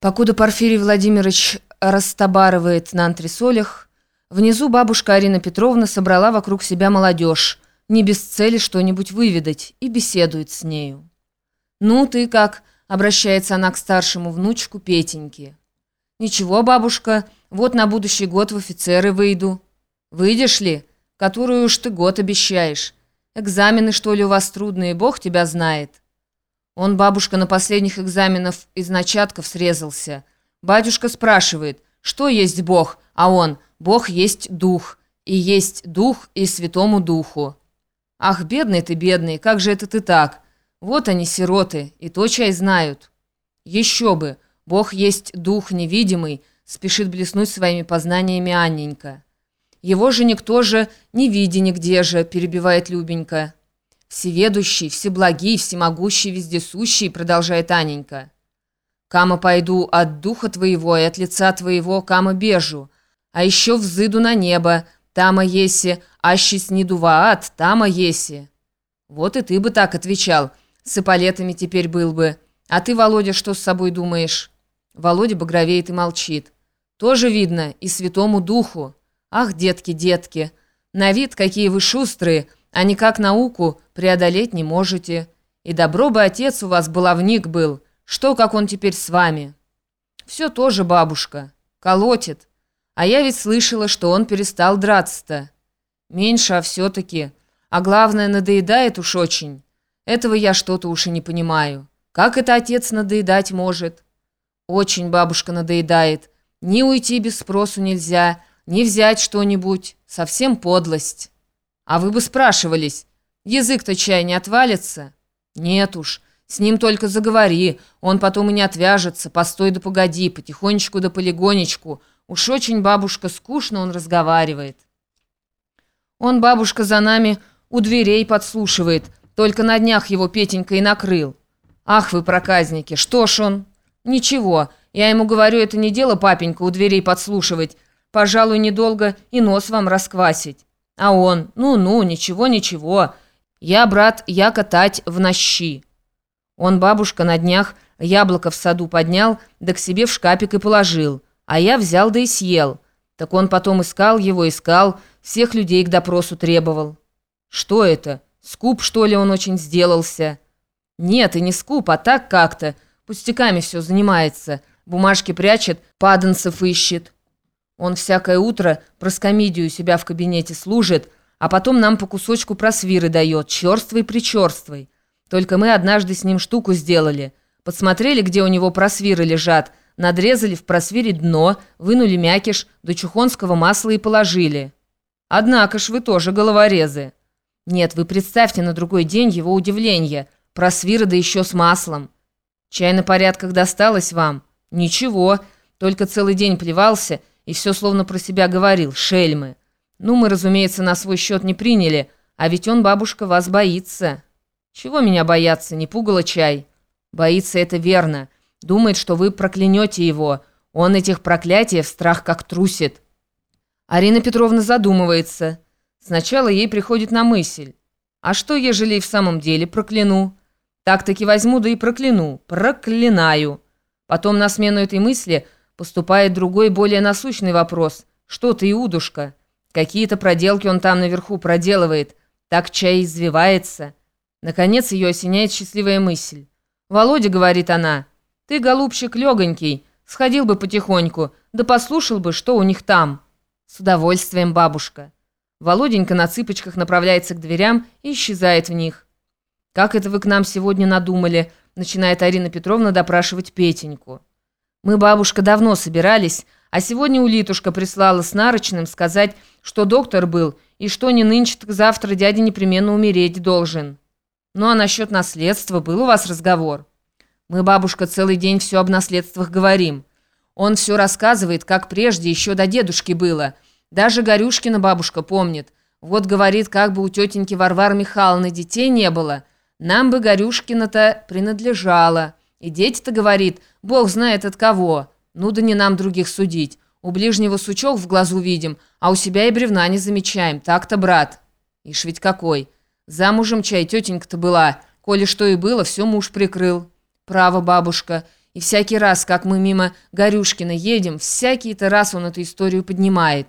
Покуда Порфирий Владимирович растобарывает на антресолях, внизу бабушка Арина Петровна собрала вокруг себя молодежь, не без цели что-нибудь выведать, и беседует с нею. «Ну, ты как?» — обращается она к старшему внучку Петеньке. «Ничего, бабушка, вот на будущий год в офицеры выйду». «Выйдешь ли? Которую уж ты год обещаешь. Экзамены, что ли, у вас трудные, бог тебя знает». Он, бабушка, на последних экзаменах из начатков срезался. Батюшка спрашивает, что есть Бог, а он, Бог есть Дух, и есть Дух и Святому Духу. Ах, бедный ты, бедный, как же это ты так? Вот они, сироты, и то чай знают. Еще бы, Бог есть Дух невидимый, спешит блеснуть своими познаниями Анненька. Его же никто же не види нигде же, перебивает Любенька. «Всеведущий, всеблагий, всемогущий, вездесущий», продолжает Аненька. «Кама пойду от духа твоего и от лица твоего, кама бежу, а еще взыду на небо, тама еси, аще сниду ад, тама еси». Вот и ты бы так отвечал, с эполетами теперь был бы. А ты, Володя, что с собой думаешь? Володя багровеет и молчит. Тоже видно и святому духу. Ах, детки, детки, на вид какие вы шустрые, а никак науку преодолеть не можете. И добро бы отец у вас баловник был. Что, как он теперь с вами? Все тоже бабушка. Колотит. А я ведь слышала, что он перестал драться-то. Меньше, а все-таки. А главное, надоедает уж очень. Этого я что-то уж и не понимаю. Как это отец надоедать может? Очень бабушка надоедает. Ни уйти без спросу нельзя, ни взять что-нибудь. Совсем подлость. А вы бы спрашивались, язык-то чай не отвалится? Нет уж, с ним только заговори, он потом и не отвяжется, постой да погоди, потихонечку да полигонечку. Уж очень, бабушка, скучно он разговаривает. Он, бабушка, за нами у дверей подслушивает, только на днях его Петенька и накрыл. Ах вы, проказники, что ж он? Ничего, я ему говорю, это не дело, папенька, у дверей подслушивать. Пожалуй, недолго и нос вам расквасить. А он, ну-ну, ничего-ничего, я, брат, я катать в нощи. Он, бабушка, на днях яблоко в саду поднял, да к себе в шкапик и положил, а я взял да и съел. Так он потом искал его, искал, всех людей к допросу требовал. Что это? Скуп, что ли, он очень сделался? Нет, и не скуп, а так как-то. Пустяками все занимается. Бумажки прячет, паданцев ищет. Он всякое утро проскомидию себя в кабинете служит, а потом нам по кусочку просвиры дает, черствой-причерствой. Только мы однажды с ним штуку сделали. Подсмотрели, где у него просвиры лежат, надрезали в просвире дно, вынули мякиш, до чухонского масла и положили. Однако ж вы тоже головорезы. Нет, вы представьте на другой день его удивление. Просвиры да еще с маслом. Чай на порядках досталось вам? Ничего, только целый день плевался и все словно про себя говорил, шельмы. Ну, мы, разумеется, на свой счет не приняли, а ведь он, бабушка, вас боится. Чего меня бояться, не пугало чай? Боится это верно. Думает, что вы проклянете его. Он этих проклятий в страх как трусит. Арина Петровна задумывается. Сначала ей приходит на мысль. А что, ежели и в самом деле прокляну? Так-таки возьму, да и прокляну. Проклинаю. Потом на смену этой мысли – Поступает другой, более насущный вопрос. Что ты, Иудушка? Какие-то проделки он там наверху проделывает. Так чай извивается. Наконец ее осеняет счастливая мысль. «Володя», — говорит она, — «ты, голубчик, легонький, сходил бы потихоньку, да послушал бы, что у них там». «С удовольствием, бабушка». Володенька на цыпочках направляется к дверям и исчезает в них. «Как это вы к нам сегодня надумали?» — начинает Арина Петровна допрашивать Петеньку. Мы, бабушка, давно собирались, а сегодня улитушка прислала с нарочным сказать, что доктор был, и что не нынче, так завтра дядя непременно умереть должен. Ну а насчет наследства был у вас разговор? Мы, бабушка, целый день все об наследствах говорим. Он все рассказывает, как прежде, еще до дедушки было. Даже Горюшкина бабушка помнит. Вот говорит, как бы у тетеньки Варвары Михайловны детей не было. Нам бы Горюшкина-то принадлежало. И дети-то, говорит, бог знает от кого. Ну да не нам других судить. У ближнего сучок в глазу видим, а у себя и бревна не замечаем. Так-то, брат. Ишь ведь какой. Замужем чай тетенька-то была. Коли что и было, все муж прикрыл. Право, бабушка. И всякий раз, как мы мимо Горюшкина едем, всякий-то раз он эту историю поднимает –